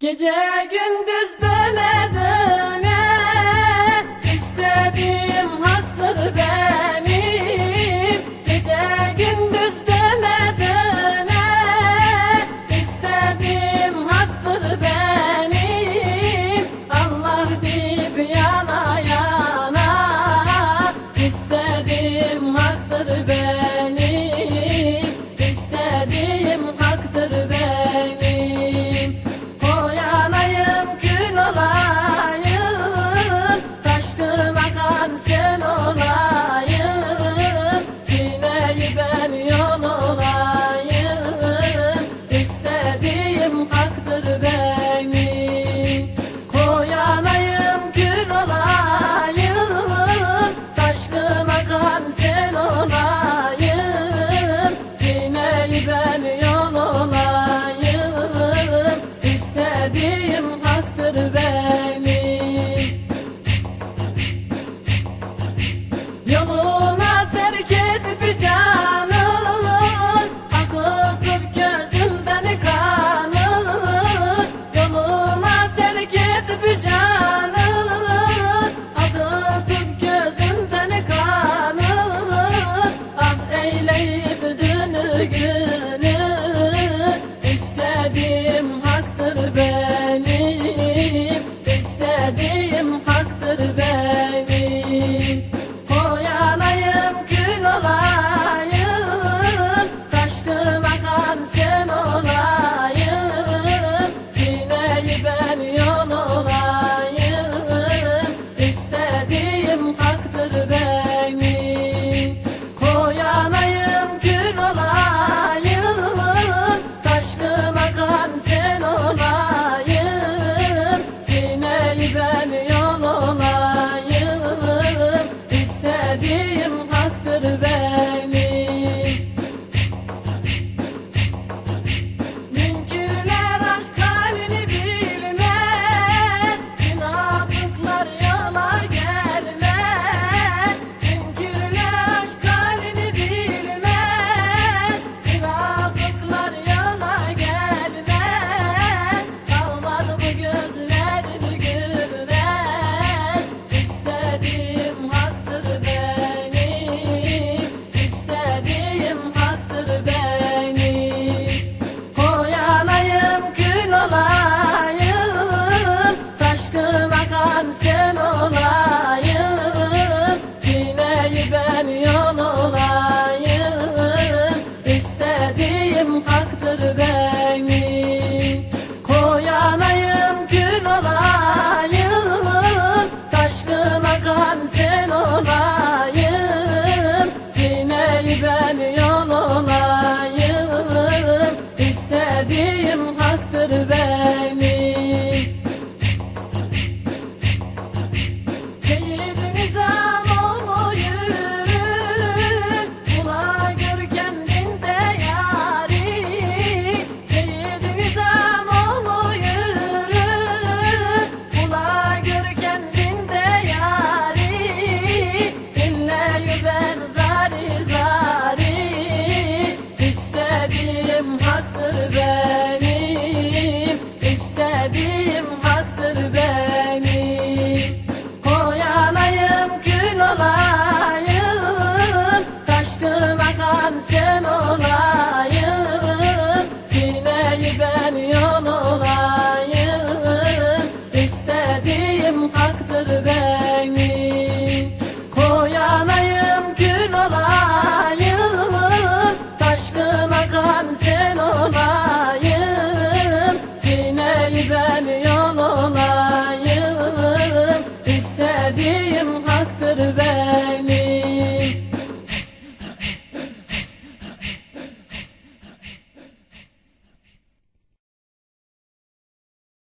Gece gündüz döne. Sevdiğim haktır benim. Koyanayım kül olayım. Aşkın akan sen olayım. Çileyi ben yol olayım. İstediğim haktır benim. Koyanayım kül olayım. Aşkın akan sen olayım. haktır ben Back.